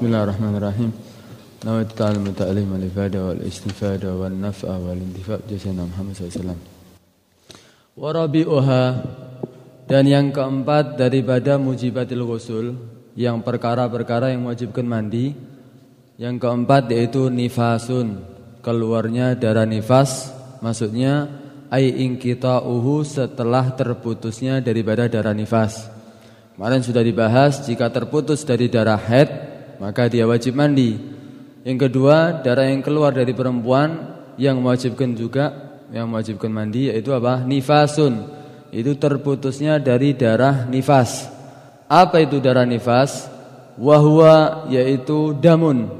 Bismillahirrahmanirrahim. Nawaitu ta'alim ta'alim al-ifadah wal-istifadah wal-naf'a wal-intifa' jasana Muhammad SAW. Warabi'uha dan yang keempat daripada mujibatil ghusl yang perkara-perkara yang mewajibkan mandi. Yang keempat yaitu nifasun, keluarnya darah nifas, maksudnya ai inqita'uhu setelah terputusnya daripada darah nifas. Kemarin sudah dibahas jika terputus dari darah haid maka dia wajib mandi. Yang kedua, darah yang keluar dari perempuan yang mewajibkan juga yang mewajibkan mandi yaitu apa? Nifasun. Itu terputusnya dari darah nifas. Apa itu darah nifas? Wahwa yaitu damun,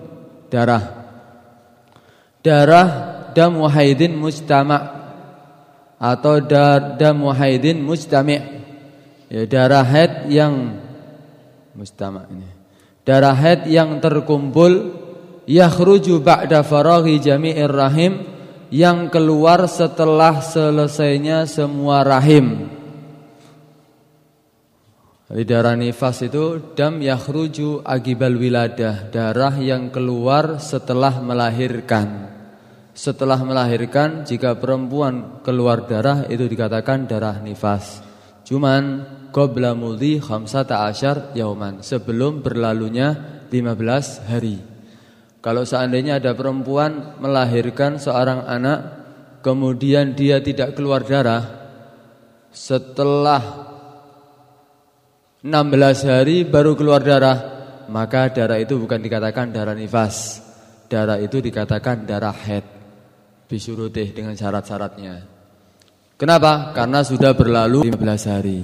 darah. Darah dam haidin mujtama atau dar, dam haidin mujtami. Ya darah haid yang mujtama ini. Darah haid yang terkumpul yakhruju ba'da faraghi jami'ir rahim yang keluar setelah selesainya semua rahim. Jadi darah nifas itu dam yakhruju agibal wiladah, darah yang keluar setelah melahirkan. Setelah melahirkan jika perempuan keluar darah itu dikatakan darah nifas. Cuman qabla mudhi khamsata asyar yauman, sebelum berlalunya 15 hari. Kalau seandainya ada perempuan melahirkan seorang anak Kemudian dia tidak keluar darah Setelah 16 hari baru keluar darah Maka darah itu bukan dikatakan darah nifas. Darah itu dikatakan darah head Bisurutih dengan syarat-syaratnya Kenapa? Karena sudah berlalu 15 hari.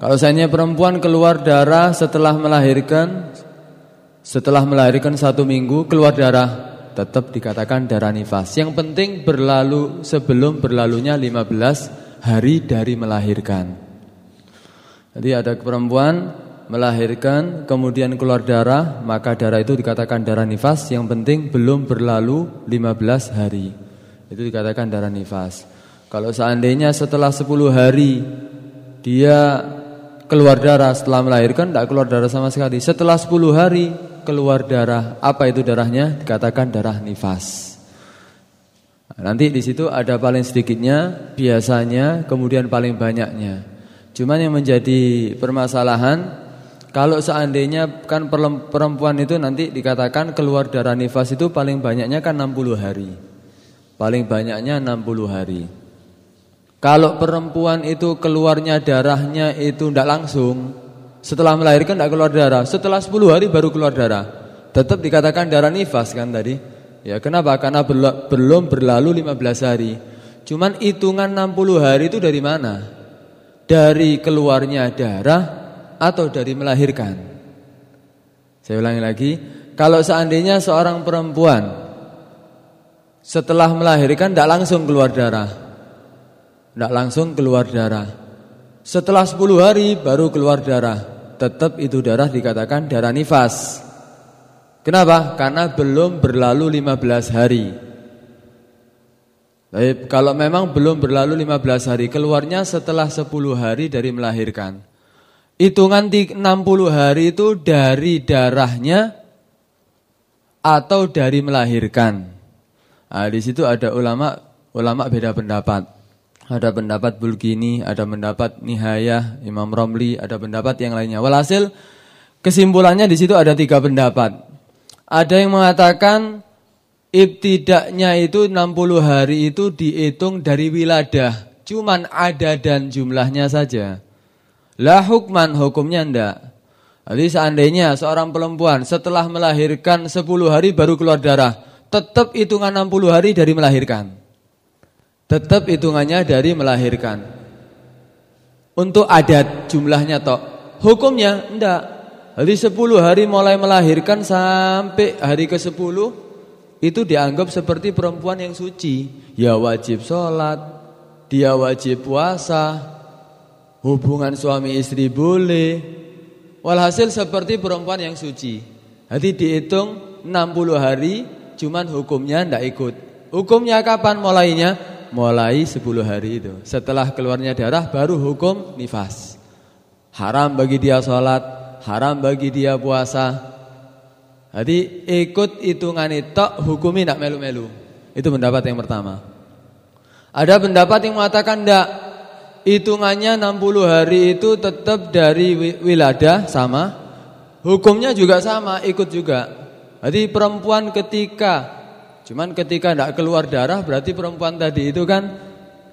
Kalau seandainya perempuan keluar darah setelah melahirkan setelah melahirkan satu minggu keluar darah Tetap dikatakan darah nifas. Yang penting berlalu sebelum berlalunya 15 hari dari melahirkan. Jadi ada perempuan melahirkan kemudian keluar darah Maka darah itu dikatakan darah nifas. Yang penting belum berlalu 15 hari. Itu dikatakan darah nifas Kalau seandainya setelah 10 hari Dia keluar darah setelah melahirkan Tidak keluar darah sama sekali Setelah 10 hari keluar darah. Apa itu darahnya? Dikatakan darah nifas. Nanti di situ ada paling sedikitnya, biasanya, kemudian paling banyaknya. Cuman yang menjadi permasalahan kalau seandainya kan perempuan itu nanti dikatakan keluar darah nifas itu paling banyaknya kan 60 hari. Paling banyaknya 60 hari. Kalau perempuan itu keluarnya darahnya itu tidak langsung, setelah melahirkan tidak keluar darah. Setelah 10 hari baru keluar darah. Tetap dikatakan darah nifas kan tadi. Ya kenapa? Karena belum berlalu 15 hari. Cuman hitungan 60 hari itu dari mana? Dari keluarnya darah atau dari melahirkan? Saya ulangi lagi. Kalau seandainya seorang perempuan setelah melahirkan tidak langsung keluar darah. Tidak langsung keluar darah. Setelah 10 hari baru keluar darah. Tetap itu darah dikatakan darah nifas. Kenapa? Karena belum berlalu 15 hari. Baik, kalau memang belum berlalu 15 hari, keluarnya setelah 10 hari dari melahirkan. Hitungan 60 hari itu dari darahnya atau dari melahirkan. Nah, di situ ada ulama ulama beda pendapat. Ada pendapat Bulkini, ada pendapat Nihayah, Imam Romli, ada pendapat yang lainnya. Walhasil kesimpulannya di situ ada tiga pendapat. Ada yang mengatakan ibtidaknya itu 60 hari itu dihitung dari wiladah. Cuman ada dan jumlahnya saja. Lah hukman hukumnya ndak. Jadi seandainya seorang perempuan setelah melahirkan 10 hari baru keluar darah. Tetap hitungan 60 hari dari melahirkan. Tetap hitungannya dari melahirkan. Untuk adat jumlahnya toh. Hukumnya enggak. Jadi 10 hari mulai melahirkan sampai hari ke-10 itu dianggap seperti perempuan yang suci. Ya wajib sholat, dia wajib puasa, hubungan suami istri boleh. Walhasil seperti perempuan yang suci. Jadi dihitung 60 hari cuman hukumnya enggak ikut. Hukumnya kapan mulainya? Mulai 10 hari itu. Setelah keluarnya darah baru hukum nifas. Haram bagi dia sholat, haram bagi dia puasa. Jadi ikut hitungan itu hukumi tidak melu-melu. Itu pendapat yang pertama. Ada pendapat yang mengatakan tidak hitungannya 60 hari itu tetap dari wiladah sama. Hukumnya juga sama, ikut juga. Jadi perempuan ketika cuman ketika tidak keluar darah berarti perempuan tadi itu kan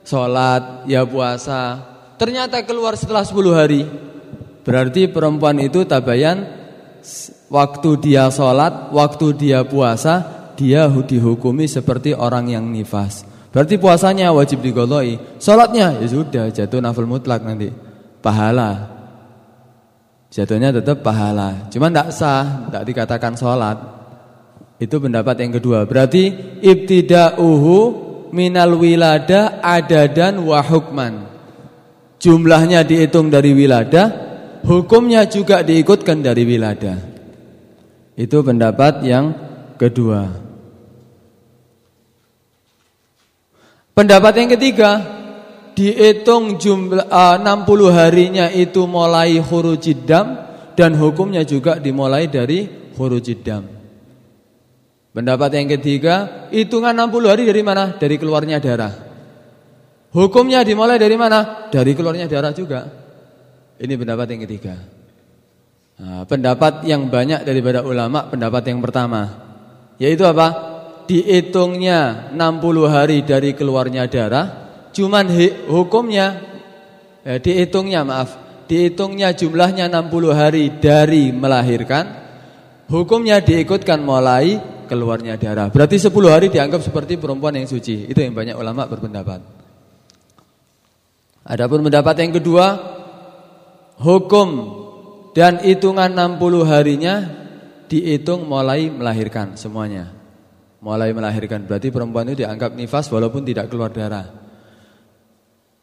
sholat, ya puasa. Ternyata keluar setelah 10 hari. Berarti perempuan itu tabayan waktu dia sholat, waktu dia puasa, dia dihukumi seperti orang yang nifas. Berarti puasanya wajib digoloi, sholatnya ya sudah jatuh nafil mutlak nanti, pahala. Jatuhnya tetap pahala, cuman tidak sah, tidak dikatakan sholat. Itu pendapat yang kedua. Berarti ibtida'uhu minal wilada adadan wa hukman. Jumlahnya dihitung dari wilada, hukumnya juga diikutkan dari wilada. Itu pendapat yang kedua. Pendapat yang ketiga, dihitung jumlah uh, 60 harinya itu mulai hurujidam dan hukumnya juga dimulai dari hurujidam. Pendapat yang ketiga, hitungan 60 hari dari mana? Dari keluarnya darah. Hukumnya dimulai dari mana? Dari keluarnya darah juga. Ini pendapat yang ketiga. Nah, pendapat yang banyak daripada ulama pendapat yang pertama yaitu apa? Dihitungnya 60 hari dari keluarnya darah, cuman hukumnya eh, dihitungnya maaf, dihitungnya jumlahnya 60 hari dari melahirkan. Hukumnya diikutkan mulai keluarnya darah. Berarti 10 hari dianggap seperti perempuan yang suci. Itu yang banyak ulama berpendapat. Adapun pendapat yang kedua, hukum dan hitungan 60 harinya dihitung mulai melahirkan semuanya. Mulai melahirkan berarti perempuan itu dianggap nifas walaupun tidak keluar darah.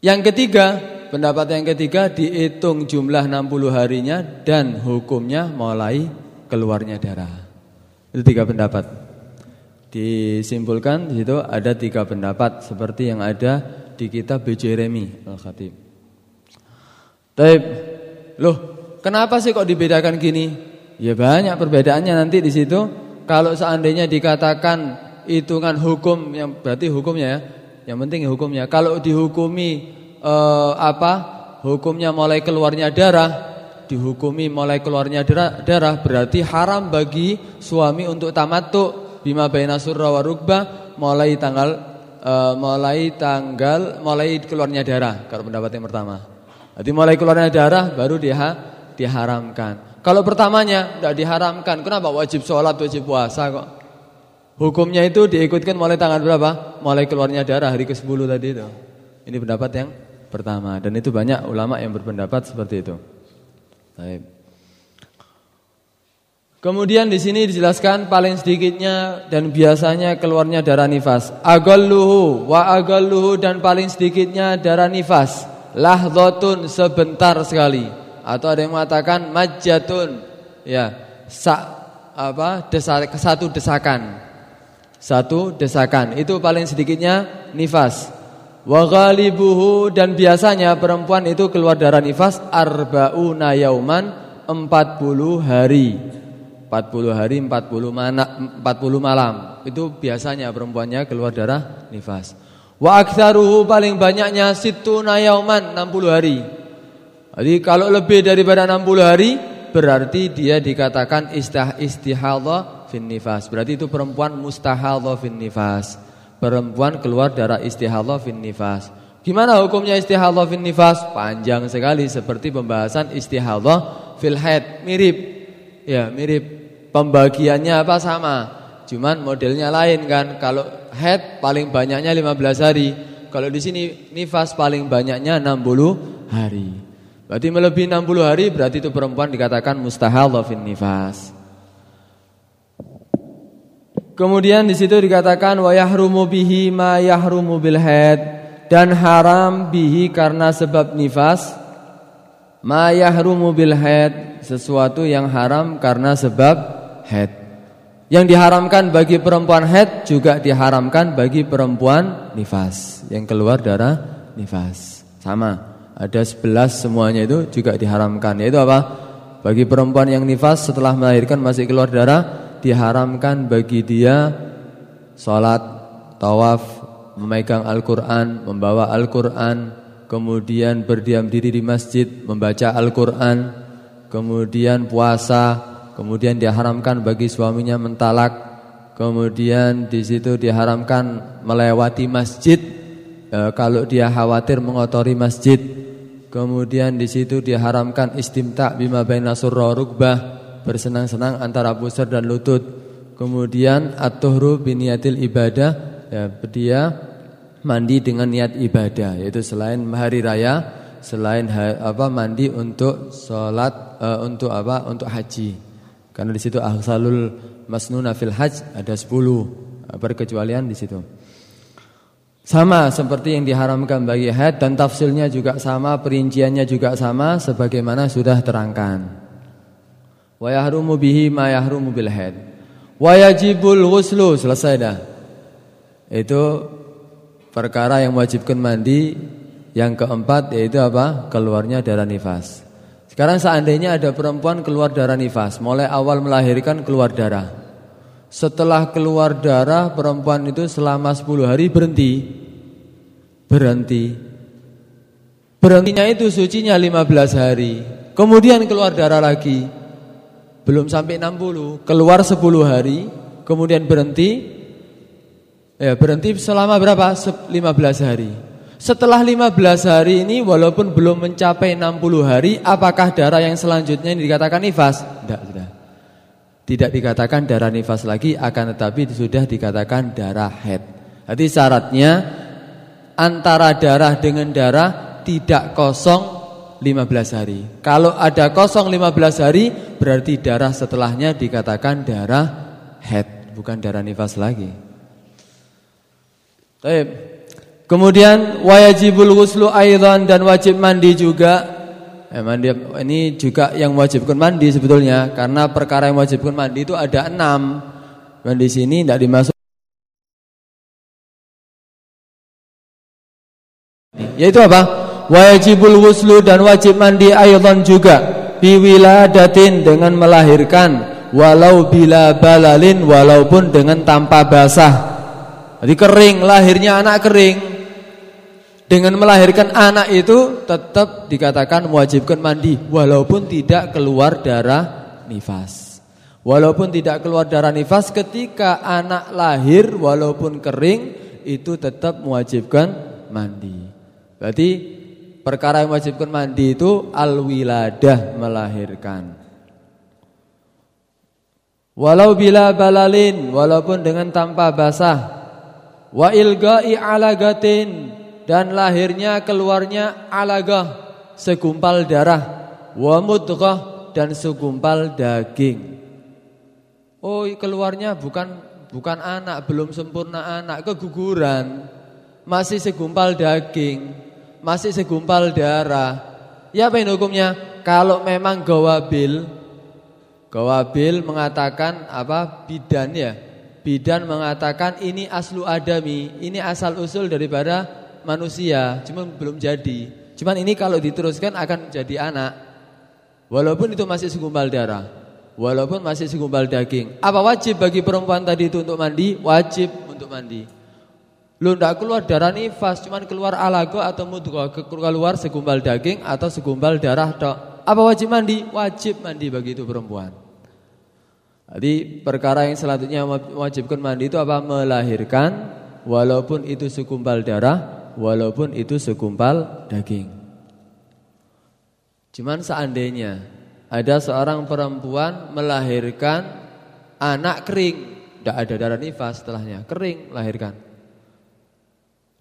Yang ketiga, pendapat yang ketiga dihitung jumlah 60 harinya dan hukumnya mulai keluarnya darah. Itu tiga pendapat. Disimpulkan di situ ada tiga pendapat seperti yang ada di kitab B. Jeremy Al-Khatib. Taib. Loh, Kenapa sih kok dibedakan gini? Ya banyak perbedaannya nanti di situ. Kalau seandainya dikatakan hitungan hukum yang berarti hukumnya ya. Yang penting hukumnya. Kalau dihukumi eh, apa? Hukumnya mulai keluarnya darah, dihukumi mulai keluarnya darah, berarti haram bagi suami untuk tamattu bima baina surra wa rukbah mulai tanggal uh, mulai tanggal mulai keluarnya darah kalau pendapat yang pertama. Jadi mulai keluarnya darah baru dia diharamkan. Kalau pertamanya tidak diharamkan, kenapa wajib sholat, wajib puasa kok? Hukumnya itu diikutkan mulai tanggal berapa? Mulai keluarnya darah hari ke-10 tadi itu. Ini pendapat yang pertama dan itu banyak ulama yang berpendapat seperti itu. Baik. Kemudian di sini dijelaskan paling sedikitnya dan biasanya keluarnya darah nifas. Agalluhu wa agalluhu dan paling sedikitnya darah nifas. Lahdhatun sebentar sekali atau ada yang mengatakan majatun ya sa, apa desa, satu desakan satu desakan itu paling sedikitnya nifas wa ghalibuhu dan biasanya perempuan itu keluar darah nifas arbauna yauman 40 hari 40 hari 40 mana 40 malam itu biasanya perempuannya keluar darah nifas wa aktsaruhu paling banyaknya situna yauman 60 hari jadi kalau lebih daripada 60 hari berarti dia dikatakan istih istihadhah fin nifas. Berarti itu perempuan mustahadhah fin nifas. Perempuan keluar darah istihadhah fin nifas. Gimana hukumnya istihadhah fin nifas? Panjang sekali seperti pembahasan istihadhah fil haid. Mirip. Ya, mirip. Pembagiannya apa sama? Cuman modelnya lain kan. Kalau haid paling banyaknya 15 hari. Kalau di sini nifas paling banyaknya 60 hari. Berarti melebihi 60 hari berarti itu perempuan dikatakan mustahadhah fin nifas. Kemudian di situ dikatakan wa yahrumu bihi ma yahrumu bil haid dan haram bihi karena sebab nifas ma yahrumu bil haid sesuatu yang haram karena sebab haid. Yang diharamkan bagi perempuan haid juga diharamkan bagi perempuan nifas yang keluar darah nifas. Sama. Ada sebelas semuanya itu juga diharamkan Yaitu apa? Bagi perempuan yang nifas setelah melahirkan masih keluar darah diharamkan bagi dia Sholat, tawaf, memegang Al-Quran, membawa Al-Quran Kemudian berdiam diri di masjid, membaca Al-Quran Kemudian puasa Kemudian diharamkan bagi suaminya mentalak Kemudian di situ diharamkan melewati masjid e, Kalau dia khawatir mengotori masjid Kemudian di situ diharamkan istimta bima baina surra rukbah, bersenang-senang antara pusar dan lutut. Kemudian at-tuhru biniyatil ibadah, ya, dia mandi dengan niat ibadah, yaitu selain hari raya, selain apa mandi untuk salat uh, untuk apa? Untuk haji. Karena di situ ahsalul masnuna fil hajj ada 10 perkecualian di situ. Sama seperti yang diharamkan bagi haid dan tafsilnya juga sama, perinciannya juga sama sebagaimana sudah terangkan. Wa yahrumu bihi ma yahrumu bil haid. Wa yajibul ghuslu selesai dah. Itu perkara yang wajibkan mandi. Yang keempat yaitu apa? Keluarnya darah nifas. Sekarang seandainya ada perempuan keluar darah nifas, mulai awal melahirkan keluar darah. Setelah keluar darah perempuan itu selama 10 hari berhenti Berhenti Berhentinya itu sucinya 15 hari Kemudian keluar darah lagi Belum sampai 60 Keluar 10 hari Kemudian berhenti Ya berhenti selama berapa? 15 hari Setelah 15 hari ini Walaupun belum mencapai 60 hari Apakah darah yang selanjutnya ini dikatakan nifas? Tidak, sudah tidak dikatakan darah nifas lagi akan tetapi sudah dikatakan darah head. Jadi syaratnya antara darah dengan darah tidak kosong 15 hari. Kalau ada kosong 15 hari berarti darah setelahnya dikatakan darah head, bukan darah nifas lagi. Baik. Kemudian wajibul ghuslu aidan dan wajib mandi juga Eh, mandi ini juga yang wajibkan mandi sebetulnya karena perkara yang wajibkan mandi itu ada enam. Dan di sini tidak dimasuk. Yaitu apa? Wajibul wuslu dan wajib mandi ayatan juga biwiladatin dengan melahirkan walau bila balalin walaupun dengan tanpa basah. Jadi kering lahirnya anak kering dengan melahirkan anak itu tetap dikatakan mewajibkan mandi walaupun tidak keluar darah nifas. Walaupun tidak keluar darah nifas ketika anak lahir walaupun kering itu tetap mewajibkan mandi. Berarti perkara yang mewajibkan mandi itu al-wiladah melahirkan. Walau bila balalin walaupun dengan tanpa basah. Wa ilga'i alagatin dan lahirnya keluarnya alagah segumpal darah wa mudghah dan segumpal daging. Oh, keluarnya bukan bukan anak, belum sempurna anak, keguguran. Masih segumpal daging, masih segumpal darah. Ya apa hukumnya? Kalau memang gawabil Gawabil mengatakan apa? Bidan ya. Bidan mengatakan ini aslu adami, ini asal usul daripada manusia, cuma belum jadi. Cuman ini kalau diteruskan akan jadi anak. Walaupun itu masih segumpal darah, walaupun masih segumpal daging. Apa wajib bagi perempuan tadi itu untuk mandi? Wajib untuk mandi. Lu ndak keluar darah nifas, cuman keluar alago atau mudghah, keluar segumpal daging atau segumpal darah tok. Apa wajib mandi? Wajib mandi bagi itu perempuan. Jadi perkara yang selanjutnya wajibkan mandi itu apa? Melahirkan walaupun itu segumpal darah walaupun itu segumpal daging. Cuman seandainya ada seorang perempuan melahirkan anak kering, tidak ada darah nifas setelahnya, kering lahirkan.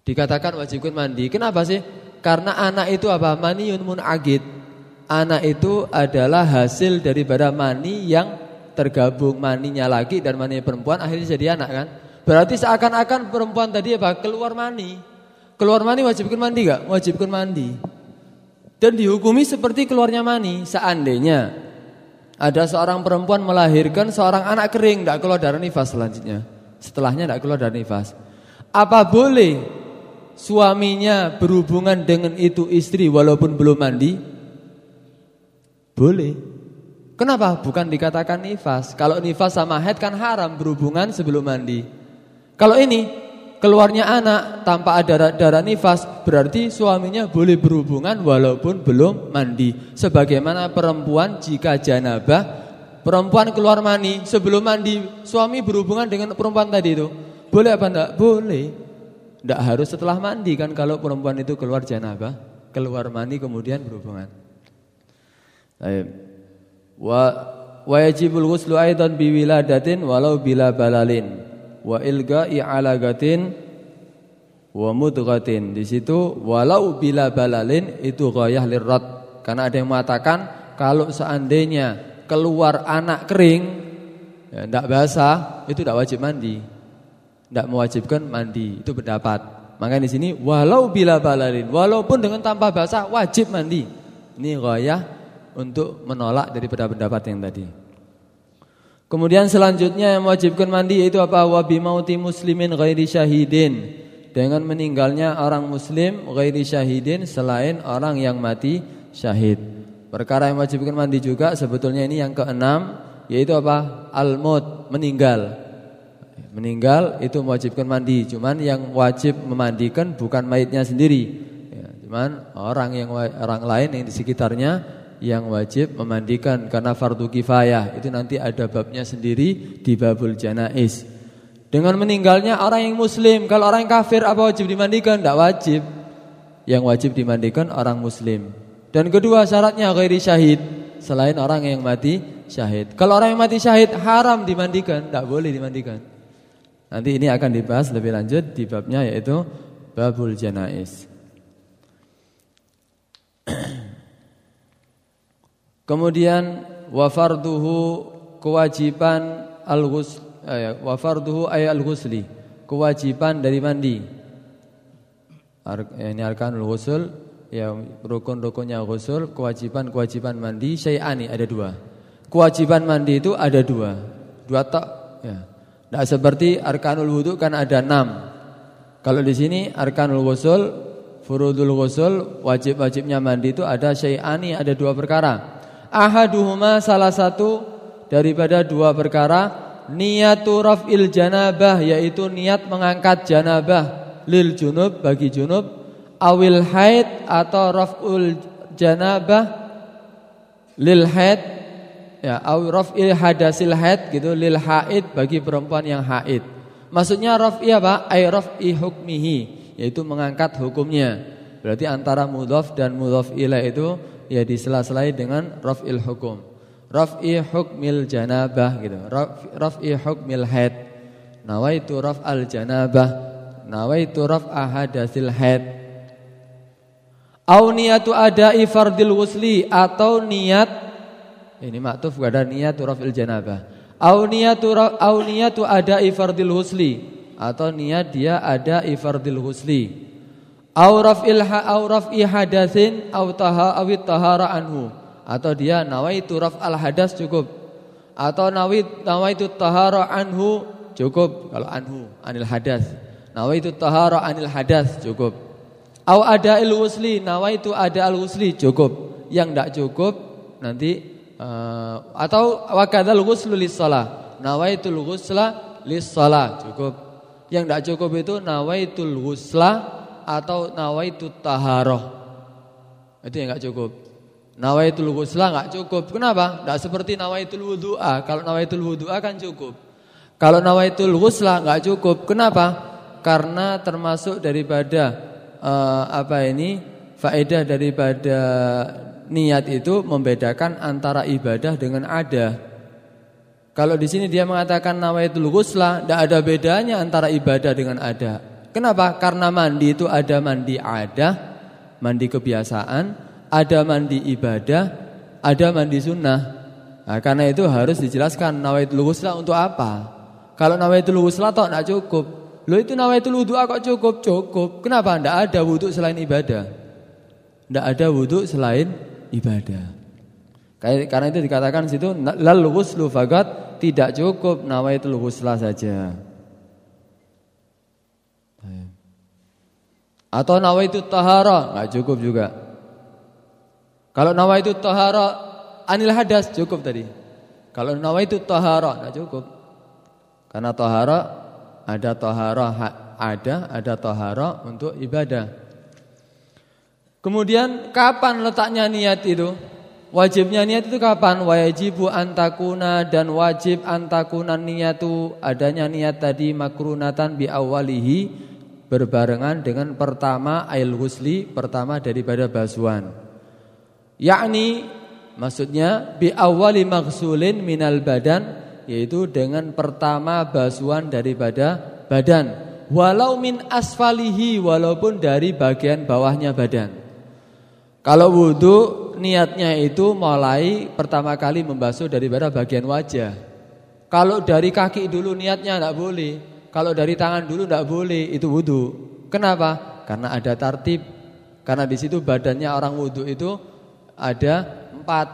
Dikatakan wajibkan mandi. Kenapa sih? Karena anak itu apa? Maniun munagid. Anak itu adalah hasil daripada mani yang tergabung maninya lagi dan mani perempuan akhirnya jadi anak kan? Berarti seakan-akan perempuan tadi apa? Keluar mani. Keluar mani wajibkan mandi gak? Wajibkan mandi. Dan dihukumi seperti keluarnya mani. Seandainya ada seorang perempuan melahirkan seorang anak kering, tidak keluar darah nifas selanjutnya. Setelahnya tidak keluar darah nifas. Apa boleh suaminya berhubungan dengan itu istri walaupun belum mandi? Boleh. Kenapa? Bukan dikatakan nifas. Kalau nifas sama haid kan haram berhubungan sebelum mandi. Kalau ini keluarnya anak tanpa ada darah nifas berarti suaminya boleh berhubungan walaupun belum mandi. Sebagaimana perempuan jika janabah, perempuan keluar mani sebelum mandi, suami berhubungan dengan perempuan tadi itu. Boleh apa enggak? Boleh. Enggak harus setelah mandi kan kalau perempuan itu keluar janabah, keluar mani kemudian berhubungan. Baik. Wa wa yajibul ghuslu aidan biwiladatin walau bila balalin wa ilga'i alagatin wa mudghatin. Di situ walau bila balalin itu ghayah lirrat. Karena ada yang mengatakan kalau seandainya keluar anak kering ya basah itu tidak wajib mandi. Tidak mewajibkan mandi. Itu pendapat. Maka di sini walau bila balalin, walaupun dengan tanpa basah wajib mandi. Ini ghayah untuk menolak daripada pendapat yang tadi. Kemudian selanjutnya yang mewajibkan mandi itu apa? Wabi mauti muslimin ghairi syahidin. Dengan meninggalnya orang muslim ghairi syahidin selain orang yang mati syahid. Perkara yang mewajibkan mandi juga sebetulnya ini yang keenam yaitu apa? Al-maut, meninggal. Meninggal itu mewajibkan mandi, cuman yang wajib memandikan bukan mayitnya sendiri. Ya, cuman orang yang orang lain yang di sekitarnya yang wajib memandikan karena fardu kifayah itu nanti ada babnya sendiri di babul janais. Dengan meninggalnya orang yang muslim, kalau orang yang kafir apa wajib dimandikan? Tidak wajib. Yang wajib dimandikan orang muslim. Dan kedua syaratnya ghairi syahid, selain orang yang mati syahid. Kalau orang yang mati syahid haram dimandikan, tidak boleh dimandikan. Nanti ini akan dibahas lebih lanjut di babnya yaitu babul janais. Kemudian wafarduhu kewajiban al-ghusl eh, wa ay al-ghusli, kewajiban dari mandi. Ar, eh, ini arkanul ghusl, ya rukun-rukunnya ghusl, kewajiban-kewajiban mandi syai'ani ada dua. Kewajiban mandi itu ada dua. Dua tak ya. Tidak seperti arkanul wudu kan ada enam. Kalau di sini arkanul ghusl, furudul ghusl, wajib-wajibnya mandi itu ada syai'ani ada dua perkara ahaduhuma salah satu daripada dua perkara niyatu raf'il janabah yaitu niat mengangkat janabah lil junub bagi junub awil haid atau raf'ul janabah lil haid ya aw raf'il hadasil haid gitu lil haid bagi perempuan yang haid maksudnya raf'i apa ay raf'i hukmihi yaitu mengangkat hukumnya berarti antara mudhaf dan mudhaf ilaih itu ya disela-selai dengan raf'il hukum. Raf'i hukmil janabah gitu. Raf'i hukmil haid. Nawaitu raf'al janabah. Nawaitu raf'a hadasil haid. Au niyatu ada'i fardil wusli atau niat ini maktuf ada niat raf'il janabah. Au niyatu au niyatu ada'i fardil wusli atau niat dia ada ifardil husli. Au raf'il au raf'i hadatsin au taha awit tahara anhu. Atau dia nawaitu raf'al hadas cukup. Atau nawait nawaitu tahara anhu cukup. Kalau anhu anil hadas. Nawaitu tahara anil hadas cukup. Au ada il wusli nawaitu ada al wusli cukup. Yang tidak cukup nanti uh, atau wakadzal ghuslu lis shalah nawaitul ghusla lis shalah cukup yang tidak cukup itu nawaitul ghusla atau nawaitu taharoh. Itu yang nggak cukup. Nawaitul ghusla nggak cukup. Kenapa? Tidak seperti nawaitul wudu'a. Kalau nawaitul wudu'a kan cukup. Kalau nawaitul ghusla nggak cukup. Kenapa? Karena termasuk daripada uh, apa ini faedah daripada niat itu membedakan antara ibadah dengan ada. Kalau di sini dia mengatakan nawaitul ghusla, tidak ada bedanya antara ibadah dengan ada. Kenapa? Karena mandi itu ada mandi ada, mandi kebiasaan, ada mandi ibadah, ada mandi sunnah. Nah, karena itu harus dijelaskan nawaitul ghusla untuk apa? Kalau nawaitul ghusla toh tidak cukup. Lo itu nawaitul wudu kok cukup? Cukup. Kenapa? Tidak ada wudhu selain ibadah. Tidak ada wudhu selain ibadah. Karena itu dikatakan situ lal ghuslu fagat tidak cukup nawaitul ghusla saja. Atau nawaitu tahara, enggak cukup juga. Kalau nawaitu tahara Anil hadas cukup tadi. Kalau nawa itu tohara tidak cukup. Karena tohara ada tohara ada ada tohara untuk ibadah. Kemudian kapan letaknya niat itu? Wajibnya niat itu kapan? Wajibu antakuna dan wajib antakuna niatu adanya niat tadi makrunatan bi awalihi berbarengan dengan pertama ail husli pertama daripada basuhan. Yakni maksudnya bi awali maksulin minal badan yaitu dengan pertama basuhan daripada badan. Walau min asfalihi walaupun dari bagian bawahnya badan. Kalau wudhu niatnya itu mulai pertama kali membasuh daripada bagian wajah. Kalau dari kaki dulu niatnya tidak boleh. Kalau dari tangan dulu tidak boleh, itu wudhu. Kenapa? Karena ada tartib. Karena di situ badannya orang wudhu itu ada empat.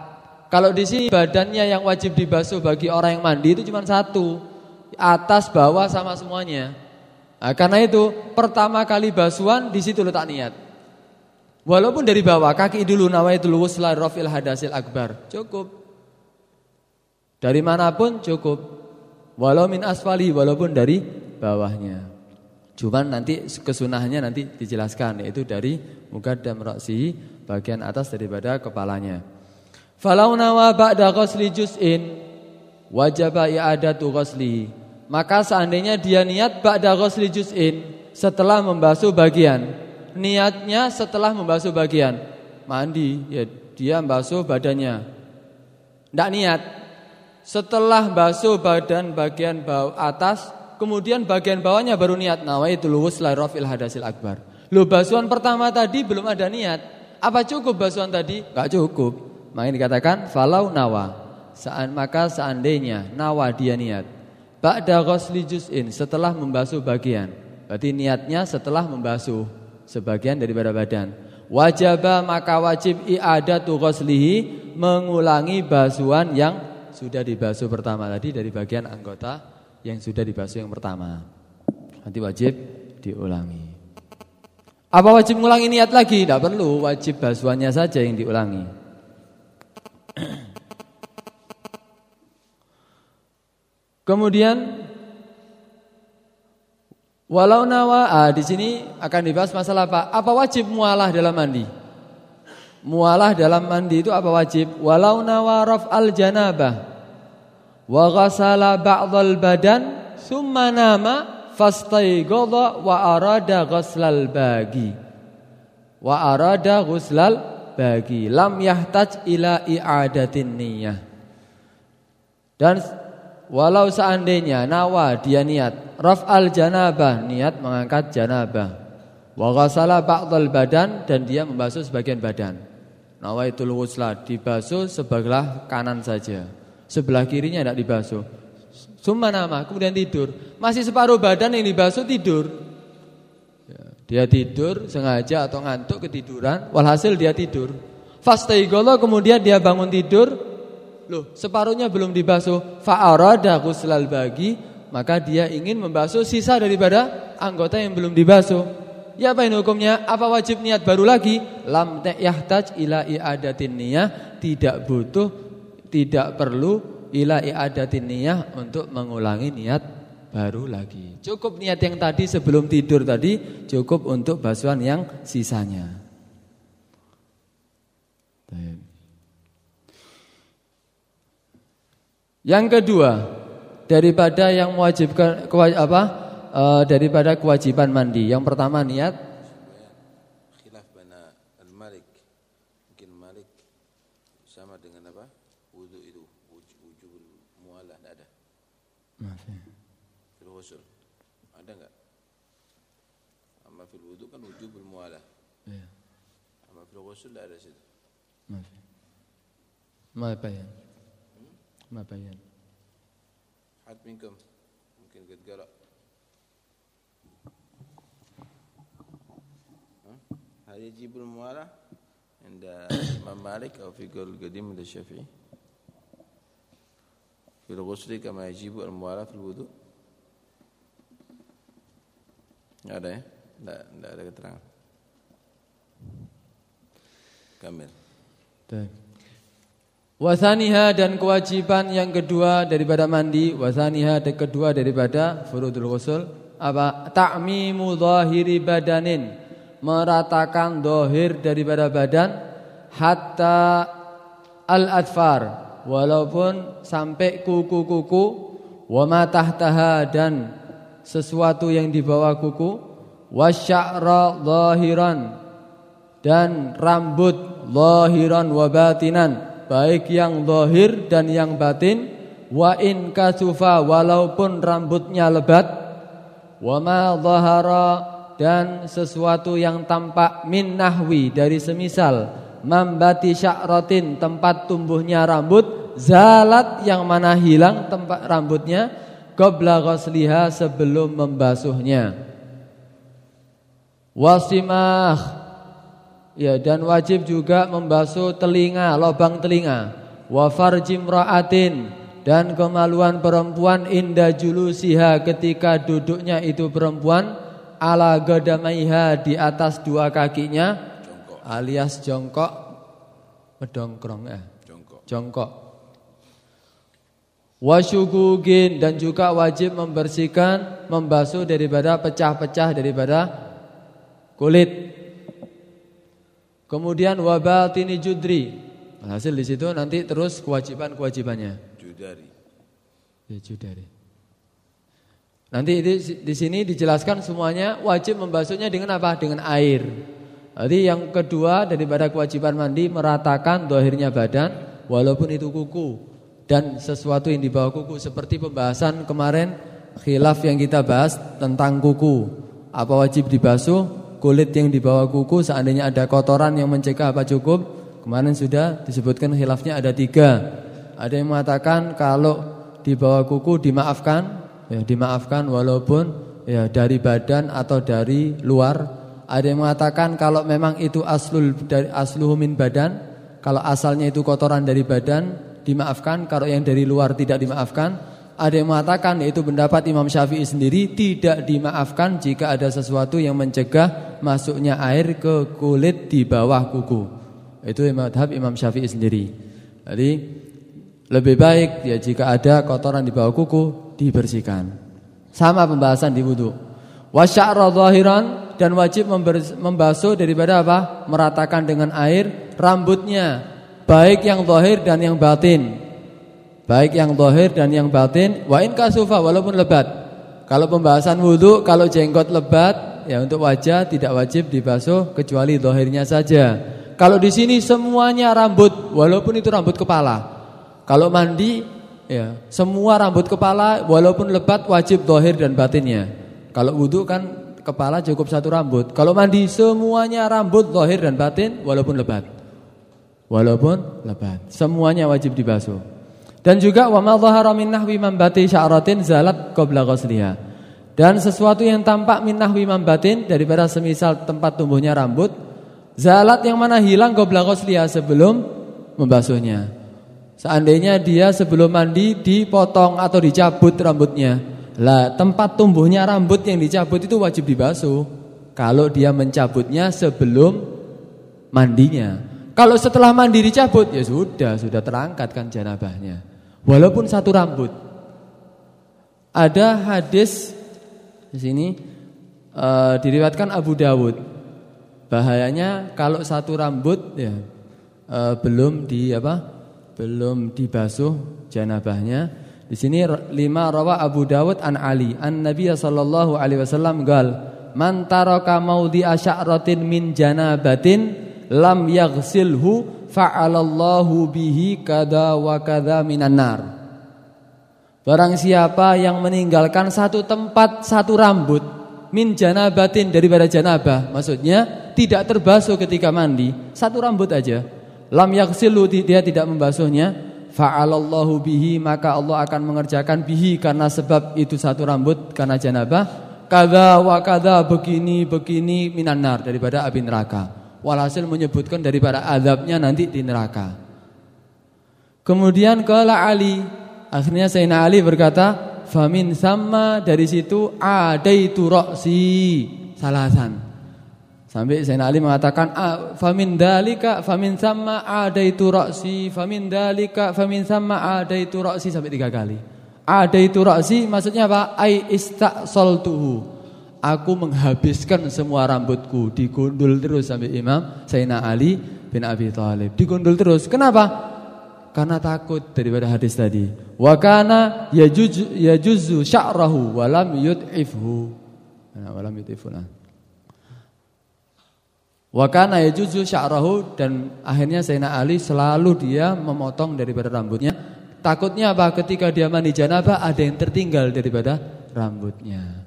Kalau di sini badannya yang wajib dibasuh bagi orang yang mandi itu cuma satu. Atas, bawah sama semuanya. Nah, karena itu pertama kali basuhan di situ letak niat. Walaupun dari bawah kaki dulu nawaitul wusla rafil hadasil akbar. Cukup. Dari mana pun cukup. Walau min asfali walaupun dari bawahnya. Cuman nanti kesunahannya nanti dijelaskan yaitu dari mugaddam ra'si bagian atas daripada kepalanya. Falau nawa ba'da ghusli juz'in wajaba i'adatu ghusli. Maka seandainya dia niat ba'da ghusli juz'in setelah membasuh bagian niatnya setelah membasuh bagian. Mandi ya dia membasuh badannya. Tidak niat. Setelah basuh badan bagian bawah atas kemudian bagian bawahnya baru niat. Nawaitul rafil hadasil akbar. Lo basuhan pertama tadi belum ada niat. Apa cukup basuhan tadi? Enggak cukup. Makanya dikatakan falau nawa. Saat maka seandainya nawa dia niat. Ba'da ghusli juz'in setelah membasuh bagian. Berarti niatnya setelah membasuh sebagian daripada badan. Wajaba maka wajib i'adatu ghuslihi mengulangi basuhan yang sudah dibasuh pertama tadi dari bagian anggota yang sudah dibasuh yang pertama. Nanti wajib diulangi. Apa wajib mengulangi niat lagi? Tidak perlu, wajib basuhannya saja yang diulangi. Kemudian Walau nawa, ah, di sini akan dibahas masalah apa? Apa wajib mualah dalam mandi? Mualah dalam mandi itu apa wajib? Walau nawa raf al janabah wa ghasala ba'dal badan summa nama fastayqadha wa arada ghuslal bagi wa arada ghuslal bagi lam yahtaj ila i'adatin niyyah dan Walau seandainya nawa dia niat raf'al janabah niat mengangkat janabah wa ghasala ba'dal badan dan dia membasuh sebagian badan. Nawaitul ghusla dibasuh sebelah kanan saja. Sebelah kirinya tidak dibasuh. Summa nama kemudian tidur. Masih separuh badan yang dibasuh tidur. Ya, dia tidur sengaja atau ngantuk ketiduran, walhasil dia tidur. Fastaigolo kemudian dia bangun tidur, Loh, separuhnya belum dibasuh. Fa'arada ghuslal bagi, maka dia ingin membasuh sisa daripada anggota yang belum dibasuh. Ya apa ini hukumnya? Apa wajib niat baru lagi? Lam yahtaj ila i'adatin niyah, tidak butuh, tidak perlu ila i'adatin niyah untuk mengulangi niat baru lagi. Cukup niat yang tadi sebelum tidur tadi, cukup untuk basuhan yang sisanya. Baik. Yang kedua, daripada yang mewajibkan apa? E, daripada kewajiban mandi. Yang pertama niat khilaf bana al-malik. Mungkin malik sama dengan apa? Wudu itu wujub mualah ada. Maaf ya. Fil ghusl. Ada enggak? Amma fil wudu kan wujub mualah. Iya. Amma fil ghusl ada situ. Maaf. Ya. Maaf ya. ما بين حد منكم ممكن قد قرأ هل يجيب الموالاة عند الإمام مالك أو في قول القديم عند الشافعي في الغسل كما يجيب الموالاة في الوضوء ada ya? Tidak, tidak ada keterangan. Kamil. Baik. Wasaniha dan kewajiban yang kedua daripada mandi, wasaniha dan kedua daripada furudul ghusl. Apa? Ta'mimu zahiri badanin, meratakan dohir daripada badan hatta al-adfar, walaupun sampai kuku-kuku, wa ma tahtaha dan sesuatu yang di bawah kuku, wasya'ra zahiran. Dan rambut zahiran wa batinan baik yang zahir dan yang batin wa in kasufa walaupun rambutnya lebat wa ma zahara dan sesuatu yang tampak min nahwi dari semisal mambati sya'ratin tempat tumbuhnya rambut zalat yang mana hilang tempat rambutnya qabla ghasliha sebelum membasuhnya. Wasimah Ya dan wajib juga membasuh telinga, lubang telinga. Wa farjim ra'atin dan kemaluan perempuan inda julusiha ketika duduknya itu perempuan ala gadamaiha di atas dua kakinya jongkok. alias jongkok medongkrong eh jongkok. Jongkok. Wasyugugin dan juga wajib membersihkan membasuh daripada pecah-pecah daripada kulit Kemudian wabatini judri. Hasil di situ nanti terus kewajiban-kewajibannya. Judari. Ya, judari. Nanti di, di sini dijelaskan semuanya wajib membasuhnya dengan apa? Dengan air. Jadi yang kedua daripada kewajiban mandi meratakan dohirnya badan walaupun itu kuku dan sesuatu yang di bawah kuku seperti pembahasan kemarin khilaf yang kita bahas tentang kuku. Apa wajib dibasuh? Kulit yang di bawah kuku seandainya ada kotoran yang mencegah apa cukup? Kemarin sudah disebutkan khilafnya ada tiga. Ada yang mengatakan kalau di bawah kuku dimaafkan, ya dimaafkan walaupun ya dari badan atau dari luar. Ada yang mengatakan kalau memang itu aslul dari asluhu min badan, kalau asalnya itu kotoran dari badan dimaafkan, kalau yang dari luar tidak dimaafkan. Ada yang mengatakan yaitu pendapat Imam Syafi'i sendiri tidak dimaafkan jika ada sesuatu yang mencegah masuknya air ke kulit di bawah kuku. Itu madhab Imam Syafi'i sendiri. Jadi lebih baik ya jika ada kotoran di bawah kuku dibersihkan. Sama pembahasan di wudhu. Wasya'ra zahiran dan wajib membasuh daripada apa? Meratakan dengan air rambutnya baik yang zahir dan yang batin. Baik yang dohir dan yang batin Wa in kasufa walaupun lebat. Kalau pembahasan wudhu Kalau jenggot lebat Ya untuk wajah tidak wajib dibasuh Kecuali dohirnya saja. Kalau di sini semuanya rambut Walaupun itu rambut kepala. Kalau mandi ya Semua rambut kepala Walaupun lebat wajib dohir dan batinnya. Kalau wudhu kan kepala cukup satu rambut. Kalau mandi semuanya rambut Dohir dan batin walaupun lebat. Walaupun lebat. Semuanya wajib dibasuh dan juga wa ma dhahara min nahwi bati sya'ratin zalat qabla ghusliha. Dan sesuatu yang tampak min nahwi batin daripada semisal tempat tumbuhnya rambut zalat yang mana hilang qabla ghusliha sebelum membasuhnya. Seandainya dia sebelum mandi dipotong atau dicabut rambutnya. Lah, tempat tumbuhnya rambut yang dicabut itu wajib dibasuh. Kalau dia mencabutnya sebelum mandinya. Kalau setelah mandi dicabut ya sudah, sudah terangkat kan janabahnya. Walaupun satu rambut. Ada hadis di sini uh, diriwatkan Abu Dawud. Bahayanya kalau satu rambut ya uh, belum di apa? Belum dibasuh janabahnya. Di sini lima rawa Abu Dawud an Ali an Nabi sallallahu alaihi wasallam gal man taraka maudi asy'aratin min janabatin lam yaghsilhu fa'alallahu bihi kada wa kada minan nar. Barang siapa yang meninggalkan satu tempat satu rambut min janabatin daripada janabah, maksudnya tidak terbasuh ketika mandi, satu rambut aja. Lam yaghsilu dia tidak membasuhnya, fa'alallahu bihi maka Allah akan mengerjakan bihi karena sebab itu satu rambut karena janabah kada wa kada begini begini minan nar daripada api neraka. Walhasil menyebutkan daripada azabnya nanti di neraka. Kemudian kala Ali, akhirnya Sayyidina Ali berkata, "Famin sama dari situ ada itu roksi salasan." Sampai Sayyidina Ali mengatakan famin dalika famin sama adaitu ra'si famin dalika famin sama adaitu ra'si sampai tiga kali. Adaitu ra'si maksudnya apa? Ai istasaltuhu. Aku menghabiskan semua rambutku digundul terus sampai Imam Sayyidina Ali bin Abi Thalib. Digundul terus. Kenapa? Karena takut daripada hadis tadi. Wa kana yajuzu yajuzu sya'rahu wa lam yud'ifhu. Nah, wa lam yud'ifhu. Nah. Wakana ya juzu sya'rahu dan akhirnya Sayyidina Ali selalu dia memotong daripada rambutnya. Takutnya apa? Ketika dia mandi janabah ada yang tertinggal daripada rambutnya.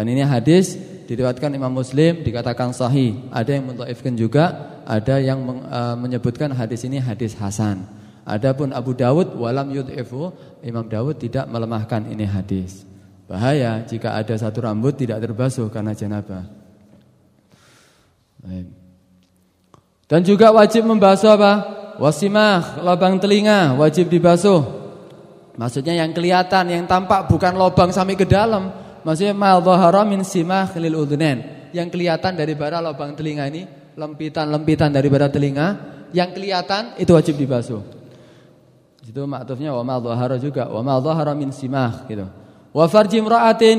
Dan ini hadis diriwayatkan Imam Muslim dikatakan sahih. Ada yang mentaifkan juga, ada yang uh, menyebutkan hadis ini hadis hasan. Adapun Abu Dawud walam yudhifu, Imam Dawud tidak melemahkan ini hadis. Bahaya jika ada satu rambut tidak terbasuh karena janabah. Dan juga wajib membasuh apa? Wasimah, lubang telinga wajib dibasuh. Maksudnya yang kelihatan, yang tampak bukan lubang sampai ke dalam. Maksudnya dhahara min simah lil udhunain. Yang kelihatan dari bara lubang telinga ini, lempitan-lempitan dari bara telinga, yang kelihatan itu wajib dibasuh. Itu maktufnya wa dhahara juga, wa dhahara min simah gitu. Wa farji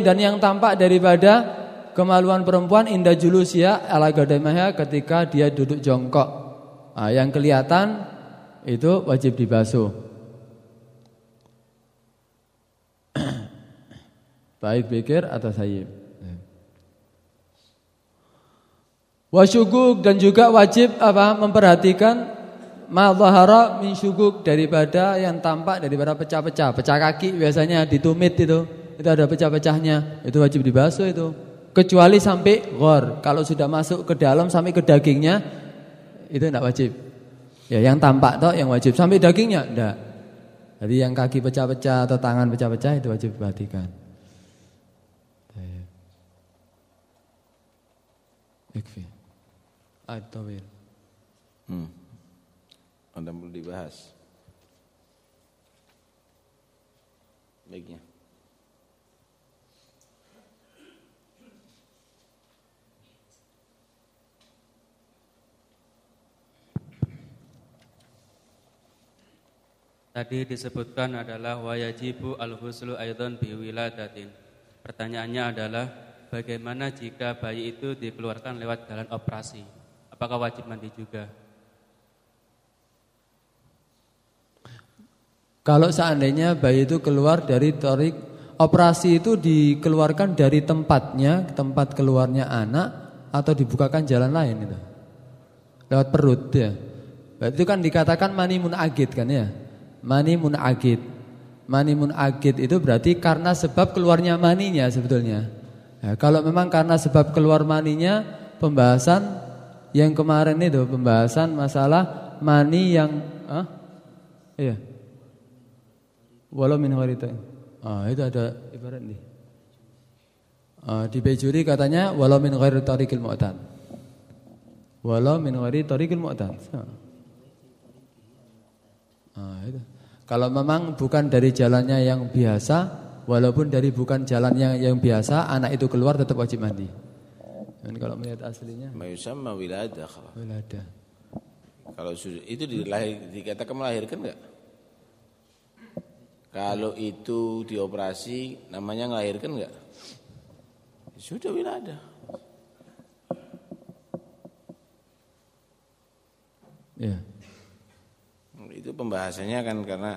dan yang tampak daripada kemaluan perempuan indah julusia ala gadamahya ketika dia duduk jongkok. Nah, yang kelihatan itu wajib dibasuh. Baik pikir atau sayyib. Wasyuguk dan juga wajib apa memperhatikan mazhara min syuguk daripada yang tampak daripada pecah-pecah. Pecah kaki biasanya ditumit itu. Itu ada pecah-pecahnya. Itu wajib dibasuh itu kecuali sampai gor. Kalau sudah masuk ke dalam sampai ke dagingnya itu tidak wajib. Ya, yang tampak toh yang wajib sampai dagingnya tidak. Jadi yang kaki pecah-pecah atau tangan pecah-pecah itu wajib perhatikan. Ikfi. Ad-tawil. Hmm. Anda perlu dibahas. Baiknya. Tadi disebutkan adalah wajibu al-huslu aidan wiladatin. Pertanyaannya adalah bagaimana jika bayi itu dikeluarkan lewat jalan operasi? Apakah wajib mandi juga? Kalau seandainya bayi itu keluar dari torik operasi itu dikeluarkan dari tempatnya, tempat keluarnya anak atau dibukakan jalan lain itu. Lewat perut ya. Itu kan dikatakan mani munagid kan ya. Mani munagid. Mani munagid itu berarti karena sebab keluarnya maninya sebetulnya. Ya, kalau memang karena sebab keluar maninya, pembahasan yang kemarin itu pembahasan masalah mani yang ah? Iya. Walau min ghairi Ah, itu ada ibarat nih. Ah, di Bejuri katanya walau min ghairi tariqil mu'tad. Walau min ghairi tariqil mu'tad. Ah, itu. Kalau memang bukan dari jalannya yang biasa, walaupun dari bukan jalan yang yang biasa, anak itu keluar tetap wajib mandi. Dan kalau melihat aslinya, mayusamma wiladah. Wiladah. Kalau itu dilahir, dikatakan melahirkan enggak? Kalau itu dioperasi namanya melahirkan enggak? Sudah wiladah. Ya. Itu pembahasannya kan karena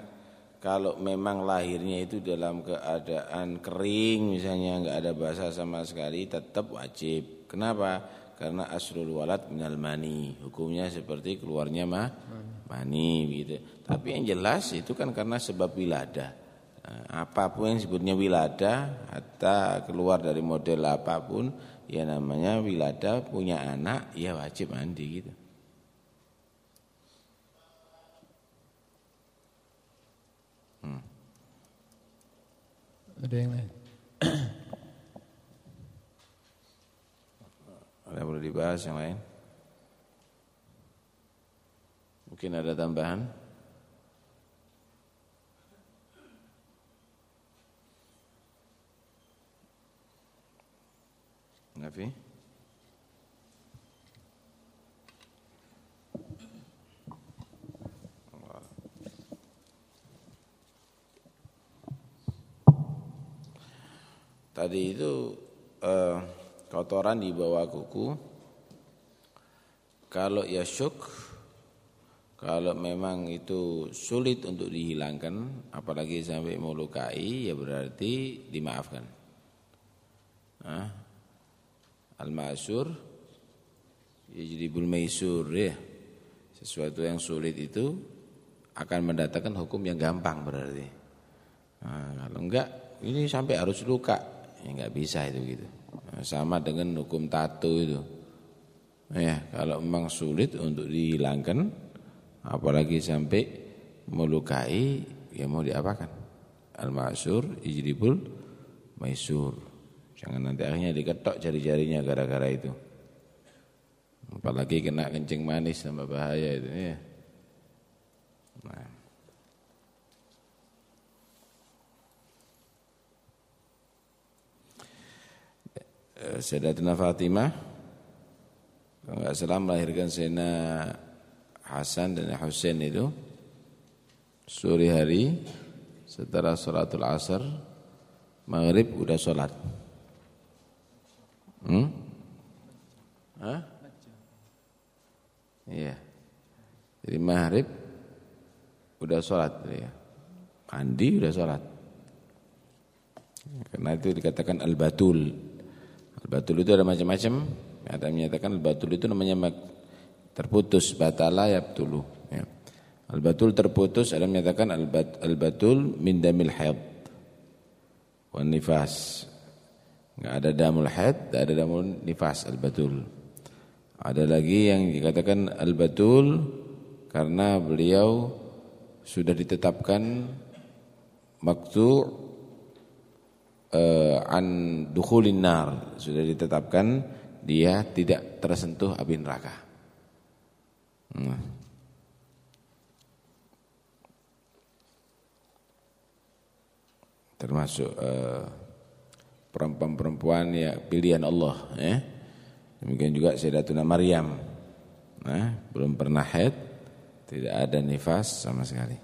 kalau memang lahirnya itu dalam keadaan kering misalnya nggak ada basah sama sekali tetap wajib. Kenapa? Karena asrul walad minal mani. Hukumnya seperti keluarnya mah mani gitu. Tapi yang jelas itu kan karena sebab wilada. Nah, apa pun yang sebutnya wilada atau keluar dari model apa pun ya namanya wilada punya anak ya wajib mandi gitu. Ada yang lain? Ada yang perlu dibahas yang lain? Mungkin ada tambahan? Nafi? Tadi itu eh, kotoran di bawah kuku. Kalau ya syuk, kalau memang itu sulit untuk dihilangkan, apalagi sampai melukai, ya berarti dimaafkan. Nah, Al-ma'sur yajribul maisur ya. Sesuatu yang sulit itu akan mendatangkan hukum yang gampang berarti. Nah, kalau enggak ini sampai harus luka ya nggak bisa itu gitu. Sama dengan hukum tato itu. Ya kalau memang sulit untuk dihilangkan apalagi sampai melukai ya mau diapakan? Al-ma'sur ijribul maisur. Jangan nanti akhirnya diketok jari-jarinya gara-gara itu. Apalagi kena kencing manis sama bahaya itu ya. Nah Sayyidatina Fatimah kalau enggak salah melahirkan Sayyidina Hasan dan Husain itu sore hari setelah sholatul asar maghrib udah sholat hmm? Hah? Iya jadi maghrib udah sholat ya. mandi udah sholat karena itu dikatakan al-batul Al-batul itu ada macam-macam. Ada menyatakan al-batul itu namanya terputus batala yabtulu. Ya. Al-batul terputus ada menyatakan al-batul min damil haid wan nifas. Enggak ada damul haid, tidak ada damul nifas al-batul. Ada lagi yang dikatakan al-batul karena beliau sudah ditetapkan waktu uh, an dukhulin nar sudah ditetapkan dia tidak tersentuh api neraka. Hmm. Termasuk uh, perempuan-perempuan ya pilihan Allah ya. Demikian juga Sayyidatuna Maryam. Nah, belum pernah haid, tidak ada nifas sama sekali.